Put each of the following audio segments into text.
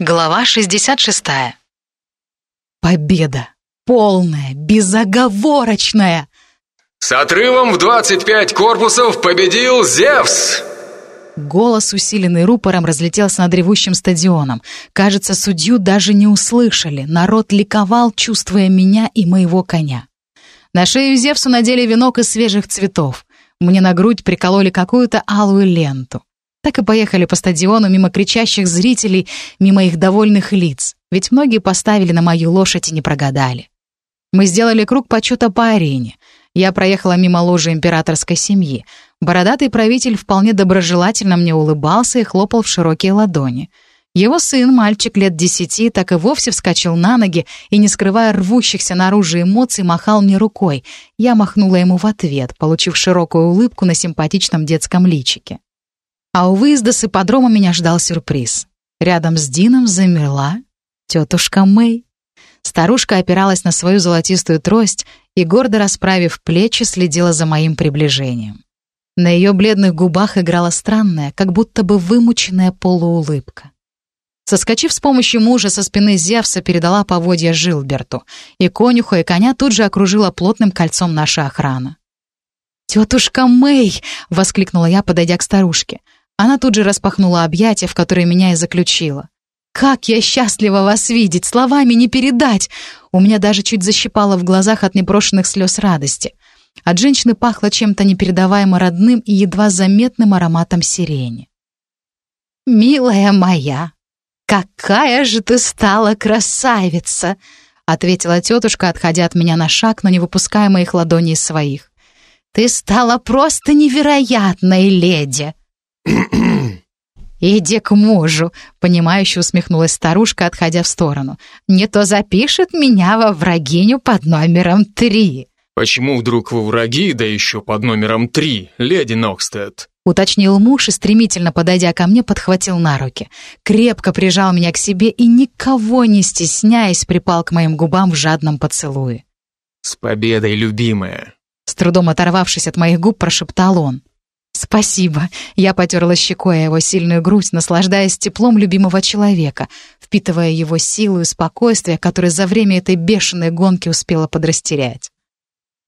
Глава 66. Победа! Полная, безоговорочная! С отрывом в 25 корпусов победил Зевс! Голос, усиленный рупором, разлетелся над ревущим стадионом. Кажется, судью даже не услышали. Народ ликовал, чувствуя меня и моего коня. На шею Зевсу надели венок из свежих цветов. Мне на грудь прикололи какую-то алую ленту. Так и поехали по стадиону мимо кричащих зрителей, мимо их довольных лиц, ведь многие поставили на мою лошадь и не прогадали. Мы сделали круг почета по арене. Я проехала мимо ложи императорской семьи. Бородатый правитель вполне доброжелательно мне улыбался и хлопал в широкие ладони. Его сын, мальчик лет десяти, так и вовсе вскочил на ноги и, не скрывая рвущихся наружу эмоций, махал мне рукой. Я махнула ему в ответ, получив широкую улыбку на симпатичном детском личике. А у выезда с ипподрома меня ждал сюрприз. Рядом с Дином замерла тетушка Мэй. Старушка опиралась на свою золотистую трость и, гордо расправив плечи, следила за моим приближением. На ее бледных губах играла странная, как будто бы вымученная полуулыбка. Соскочив с помощью мужа со спины Зевса, передала поводья Жилберту, и конюха и коня тут же окружила плотным кольцом наша охрана. «Тетушка Мэй!» — воскликнула я, подойдя к старушке. Она тут же распахнула объятия, в которые меня и заключила. «Как я счастлива вас видеть! Словами не передать!» У меня даже чуть защипало в глазах от непрошенных слез радости. От женщины пахло чем-то непередаваемо родным и едва заметным ароматом сирени. «Милая моя, какая же ты стала красавица!» ответила тетушка, отходя от меня на шаг, но не выпуская моих ладоней своих. «Ты стала просто невероятной леди!» «Иди к мужу», — понимающе усмехнулась старушка, отходя в сторону. «Не то запишет меня во врагиню под номером три». «Почему вдруг вы враги, да еще под номером три, леди Нокстед?» Уточнил муж и, стремительно подойдя ко мне, подхватил на руки. Крепко прижал меня к себе и, никого не стесняясь, припал к моим губам в жадном поцелуе. «С победой, любимая!» С трудом оторвавшись от моих губ, прошептал он. «Спасибо». Я потерла щекой его сильную грудь, наслаждаясь теплом любимого человека, впитывая его силу и спокойствие, которое за время этой бешеной гонки успела подрастерять.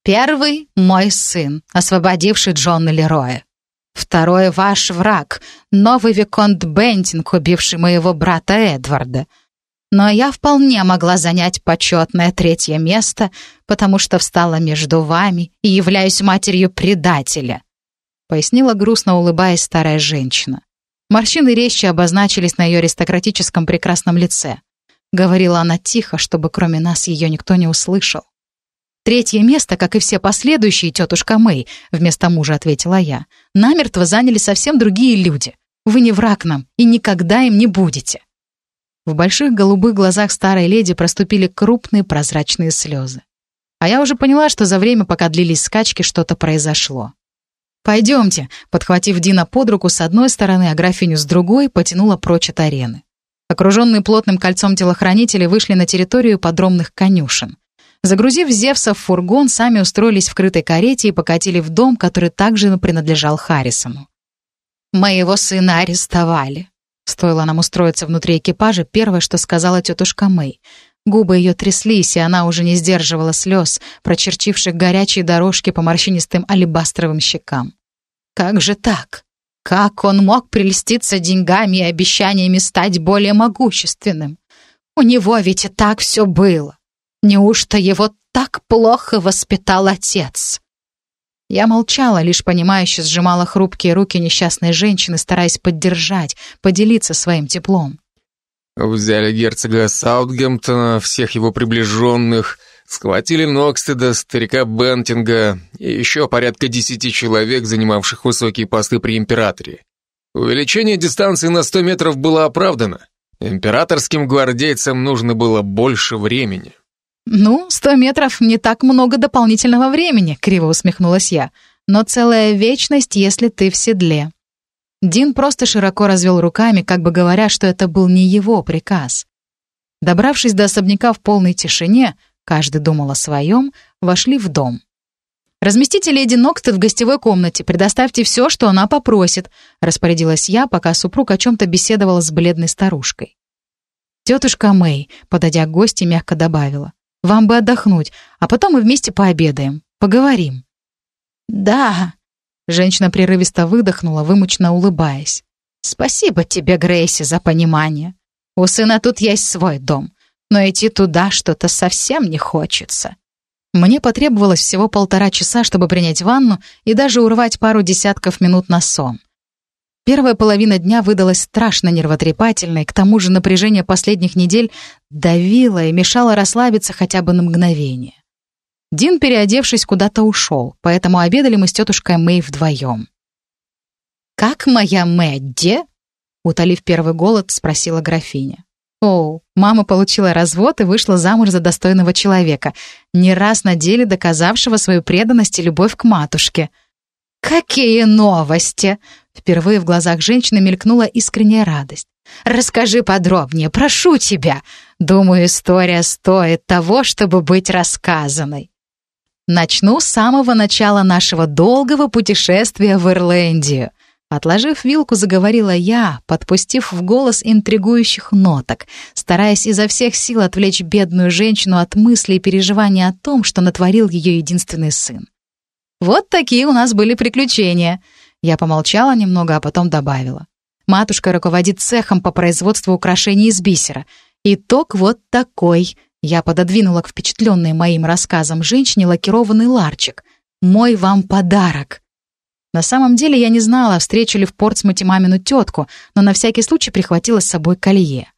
«Первый — мой сын, освободивший Джона Лероя. Второй — ваш враг, новый Виконт Бентинг, убивший моего брата Эдварда. Но я вполне могла занять почетное третье место, потому что встала между вами и являюсь матерью предателя» пояснила грустно улыбаясь старая женщина. Морщины резче обозначились на ее аристократическом прекрасном лице. Говорила она тихо, чтобы кроме нас ее никто не услышал. «Третье место, как и все последующие, тетушка Мэй», вместо мужа ответила я. «Намертво заняли совсем другие люди. Вы не враг нам и никогда им не будете». В больших голубых глазах старой леди проступили крупные прозрачные слезы. А я уже поняла, что за время, пока длились скачки, что-то произошло. «Пойдемте», — подхватив Дина под руку с одной стороны, а графиню с другой, потянула прочь от арены. Окруженные плотным кольцом телохранители вышли на территорию подромных конюшен. Загрузив Зевса в фургон, сами устроились в крытой карете и покатили в дом, который также принадлежал Харрисону. «Моего сына арестовали», Стоило нам устроиться внутри экипажа, первое, что сказала тетушка Мэй. Губы ее тряслись, и она уже не сдерживала слез, прочерчивших горячие дорожки по морщинистым алебастровым щекам. Как же так? Как он мог прельститься деньгами и обещаниями стать более могущественным? У него ведь и так все было. Неужто его так плохо воспитал отец? Я молчала, лишь понимающе сжимала хрупкие руки несчастной женщины, стараясь поддержать, поделиться своим теплом. Взяли герцога Саутгемптона, всех его приближенных, схватили Нокстеда, старика Бентинга и еще порядка десяти человек, занимавших высокие посты при императоре. Увеличение дистанции на сто метров было оправдано. Императорским гвардейцам нужно было больше времени. «Ну, сто метров не так много дополнительного времени», — криво усмехнулась я. «Но целая вечность, если ты в седле». Дин просто широко развел руками, как бы говоря, что это был не его приказ. Добравшись до особняка в полной тишине, каждый думал о своем, вошли в дом. «Разместите леди Нокстед в гостевой комнате, предоставьте все, что она попросит», распорядилась я, пока супруг о чем-то беседовал с бледной старушкой. «Тетушка Мэй», подойдя к гости, мягко добавила, «вам бы отдохнуть, а потом мы вместе пообедаем, поговорим». «Да», — женщина прерывисто выдохнула, вымученно улыбаясь. «Спасибо тебе, Грейси, за понимание. У сына тут есть свой дом, но идти туда что-то совсем не хочется». Мне потребовалось всего полтора часа, чтобы принять ванну и даже урвать пару десятков минут на сон. Первая половина дня выдалась страшно нервотрепательной, к тому же напряжение последних недель давило и мешало расслабиться хотя бы на мгновение. Дин, переодевшись, куда-то ушел, поэтому обедали мы с тетушкой Мэй вдвоем. «Как моя Мэдди?» Утолив первый голод, спросила графиня. О, мама получила развод и вышла замуж за достойного человека, не раз на деле доказавшего свою преданность и любовь к матушке. «Какие новости!» Впервые в глазах женщины мелькнула искренняя радость. «Расскажи подробнее, прошу тебя. Думаю, история стоит того, чтобы быть рассказанной». Начну с самого начала нашего долгого путешествия в Ирландию. Отложив вилку, заговорила я, подпустив в голос интригующих ноток, стараясь изо всех сил отвлечь бедную женщину от мыслей и переживаний о том, что натворил ее единственный сын. «Вот такие у нас были приключения». Я помолчала немного, а потом добавила. Матушка руководит цехом по производству украшений из бисера. Итог вот такой. Я пододвинула к впечатленной моим рассказом женщине лакированный ларчик. «Мой вам подарок». На самом деле я не знала, встречу ли в Портсмуте мамину тетку, но на всякий случай прихватила с собой колье.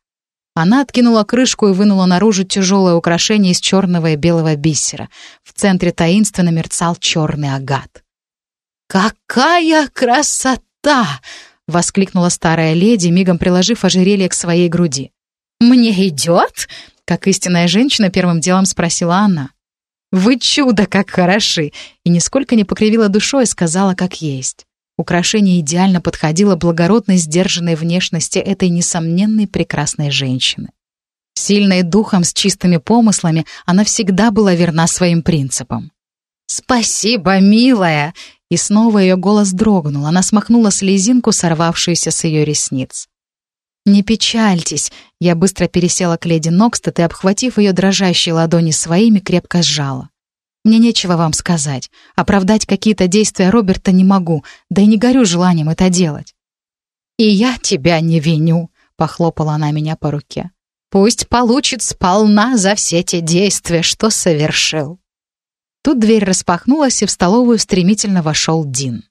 Она откинула крышку и вынула наружу тяжелое украшение из черного и белого бисера. В центре таинственно мерцал черный агат. «Какая красота!» — воскликнула старая леди, мигом приложив ожерелье к своей груди. «Мне идет?» — как истинная женщина первым делом спросила она. «Вы чудо как хороши!» и нисколько не покривила душой, сказала как есть. Украшение идеально подходило благородной, сдержанной внешности этой несомненной прекрасной женщины. Сильной духом, с чистыми помыслами, она всегда была верна своим принципам. «Спасибо, милая!» И снова ее голос дрогнул, она смахнула слезинку, сорвавшуюся с ее ресниц. «Не печальтесь», — я быстро пересела к леди Нокстед и, обхватив ее дрожащие ладони своими, крепко сжала. «Мне нечего вам сказать. Оправдать какие-то действия Роберта не могу, да и не горю желанием это делать». «И я тебя не виню», — похлопала она меня по руке. «Пусть получит сполна за все те действия, что совершил». Тут дверь распахнулась, и в столовую стремительно вошел Дин.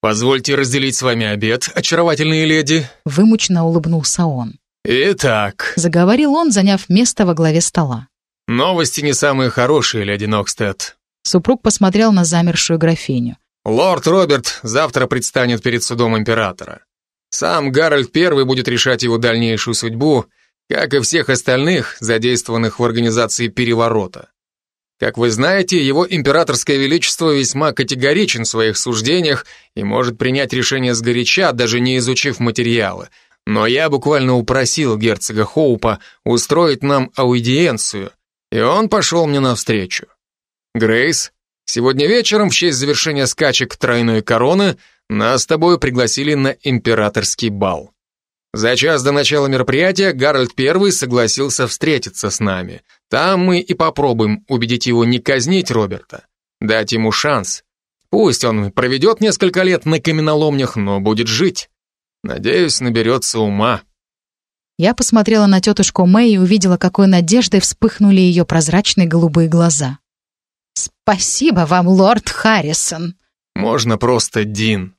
«Позвольте разделить с вами обед, очаровательные леди», — вымученно улыбнулся он. «Итак», — заговорил он, заняв место во главе стола. «Новости не самые хорошие, леди Нокстед». Супруг посмотрел на замершую графиню. «Лорд Роберт завтра предстанет перед судом императора. Сам Гарольд I будет решать его дальнейшую судьбу, как и всех остальных, задействованных в организации переворота. Как вы знаете, его императорское величество весьма категоричен в своих суждениях и может принять решение сгоряча, даже не изучив материалы. Но я буквально упросил герцога Хоупа устроить нам аудиенцию, и он пошел мне навстречу. Грейс, сегодня вечером в честь завершения скачек тройной короны нас с тобой пригласили на императорский бал. За час до начала мероприятия Гарольд I согласился встретиться с нами. Там мы и попробуем убедить его не казнить Роберта, дать ему шанс. Пусть он проведет несколько лет на каменоломнях, но будет жить. Надеюсь, наберется ума. Я посмотрела на тетушку Мэй и увидела, какой надеждой вспыхнули ее прозрачные голубые глаза. «Спасибо вам, лорд Харрисон!» «Можно просто Дин».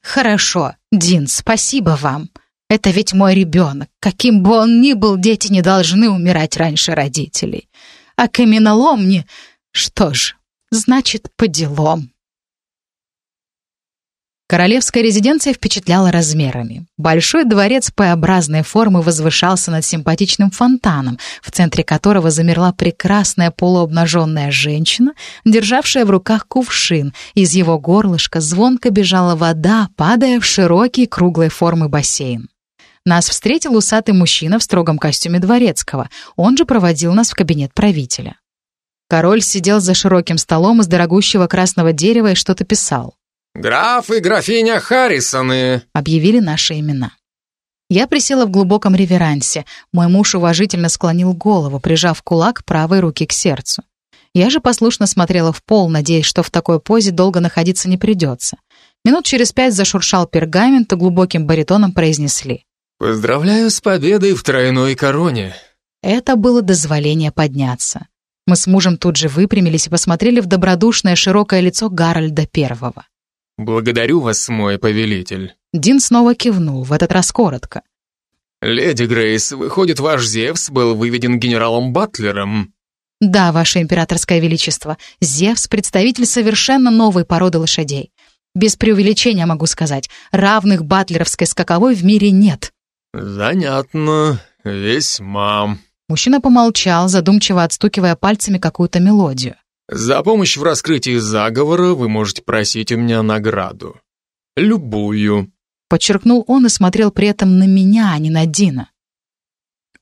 «Хорошо, Дин, спасибо вам. Это ведь мой ребенок. Каким бы он ни был, дети не должны умирать раньше родителей. А каменоломни... Что ж, значит, по делам. Королевская резиденция впечатляла размерами. Большой дворец П-образной формы возвышался над симпатичным фонтаном, в центре которого замерла прекрасная полуобнаженная женщина, державшая в руках кувшин. Из его горлышка звонко бежала вода, падая в широкий круглой формы бассейн. Нас встретил усатый мужчина в строгом костюме дворецкого. Он же проводил нас в кабинет правителя. Король сидел за широким столом из дорогущего красного дерева и что-то писал. «Граф и графиня Харрисоны», — объявили наши имена. Я присела в глубоком реверансе. Мой муж уважительно склонил голову, прижав кулак правой руки к сердцу. Я же послушно смотрела в пол, надеясь, что в такой позе долго находиться не придется. Минут через пять зашуршал пергамент, и глубоким баритоном произнесли. «Поздравляю с победой в тройной короне». Это было дозволение подняться. Мы с мужем тут же выпрямились и посмотрели в добродушное широкое лицо Гарольда Первого. «Благодарю вас, мой повелитель». Дин снова кивнул, в этот раз коротко. «Леди Грейс, выходит, ваш Зевс был выведен генералом Батлером?» «Да, ваше императорское величество, Зевс — представитель совершенно новой породы лошадей. Без преувеличения могу сказать, равных батлеровской скаковой в мире нет». «Занятно, весьма». Мужчина помолчал, задумчиво отстукивая пальцами какую-то мелодию. За помощь в раскрытии заговора вы можете просить у меня награду. Любую. Подчеркнул он и смотрел при этом на меня, а не на Дина.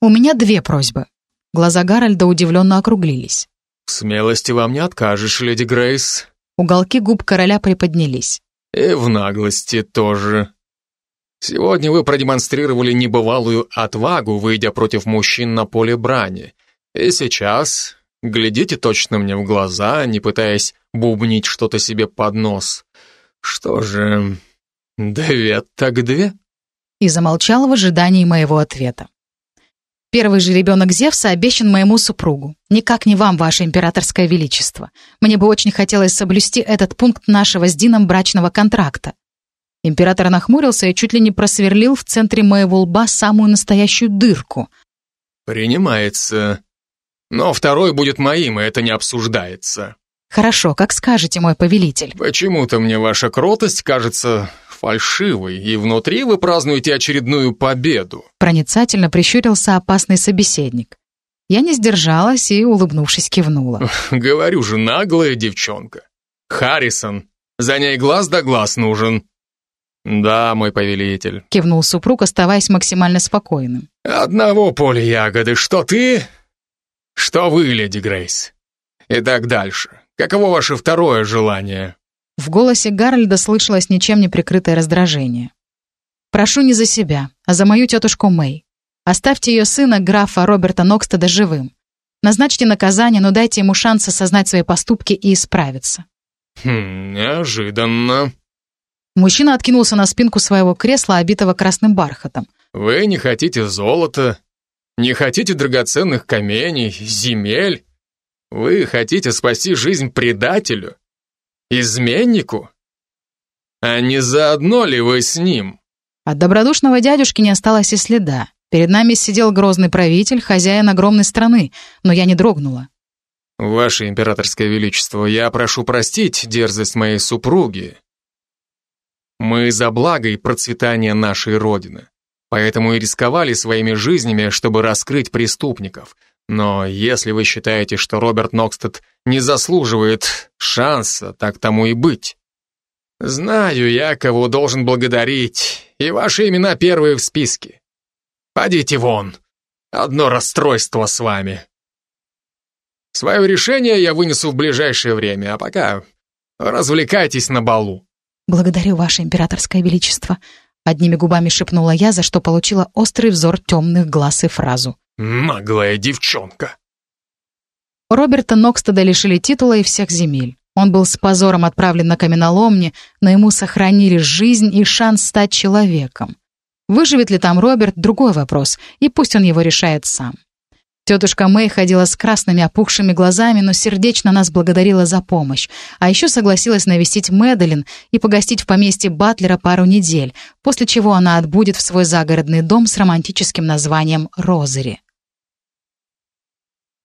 У меня две просьбы. Глаза Гарольда удивленно округлились. В смелости вам не откажешь, леди Грейс. Уголки губ короля приподнялись. И в наглости тоже. Сегодня вы продемонстрировали небывалую отвагу, выйдя против мужчин на поле брани. И сейчас Глядите точно мне в глаза, не пытаясь бубнить что-то себе под нос. Что же, две так две? И замолчал в ожидании моего ответа. Первый же ребенок Зевса обещан моему супругу. Никак не вам, ваше императорское величество. Мне бы очень хотелось соблюсти этот пункт нашего с Дином брачного контракта. Император нахмурился и чуть ли не просверлил в центре моего лба самую настоящую дырку. «Принимается», но второй будет моим, и это не обсуждается. Хорошо, как скажете, мой повелитель. Почему-то мне ваша кротость кажется фальшивой, и внутри вы празднуете очередную победу. Проницательно прищурился опасный собеседник. Я не сдержалась и, улыбнувшись, кивнула. Говорю же, наглая девчонка. Харрисон, за ней глаз да глаз нужен. Да, мой повелитель. Кивнул супруг, оставаясь максимально спокойным. Одного поля ягоды, что ты, что вы, леди Грейс? Итак, дальше. Каково ваше второе желание? В голосе Гарольда слышалось ничем не прикрытое раздражение. «Прошу не за себя, а за мою тетушку Мэй. Оставьте ее сына, графа Роберта Нокстеда, живым. Назначьте наказание, но дайте ему шанс осознать свои поступки и исправиться». «Хм, неожиданно». Мужчина откинулся на спинку своего кресла, обитого красным бархатом. «Вы не хотите золота, не хотите драгоценных камней, земель? Вы хотите спасти жизнь предателю? Изменнику? А не заодно ли вы с ним? От добродушного дядюшки не осталось и следа. Перед нами сидел грозный правитель, хозяин огромной страны, но я не дрогнула. Ваше императорское величество, я прошу простить дерзость моей супруги. Мы за благо и процветание нашей Родины. Поэтому и рисковали своими жизнями, чтобы раскрыть преступников. Но если вы считаете, что Роберт Нокстед не заслуживает шанса, так тому и быть. Знаю я, кого должен благодарить, и ваши имена первые в списке. Подите вон. Одно расстройство с вами. Свое решение я вынесу в ближайшее время, а пока развлекайтесь на балу. Благодарю, ваше императорское величество, Одними губами шепнула я, за что получила острый взор темных глаз и фразу. «Наглая девчонка!» Роберта Нокстеда лишили титула и всех земель. Он был с позором отправлен на каменоломни, но ему сохранили жизнь и шанс стать человеком. Выживет ли там Роберт – другой вопрос, и пусть он его решает сам. Тетушка Мэй ходила с красными опухшими глазами, но сердечно нас благодарила за помощь, а еще согласилась навестить Мэдалин и погостить в поместье Батлера пару недель, после чего она отбудет в свой загородный дом с романтическим названием «Розери».